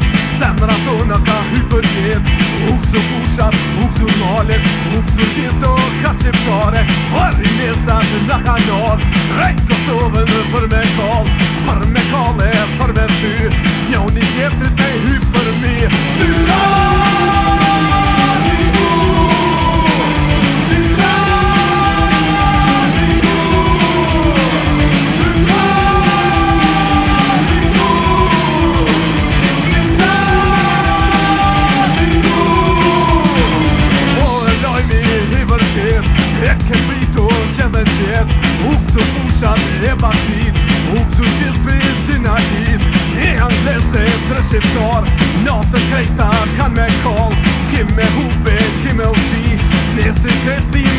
jet Sen raton ata hyper jet Hukësu pushat, hukësu malet Hukësu qita, ka qiptare Hërri nesat në kanal Drejtë Kosovën për me kall Për me kall e për që dhe tjetë Uksu pushat e batit Uksu gjithë prishtin a hit Një anglese tre shqiptar Në të krejta kanë me kol Kim me hupe, kim me ushi Nesit e dhim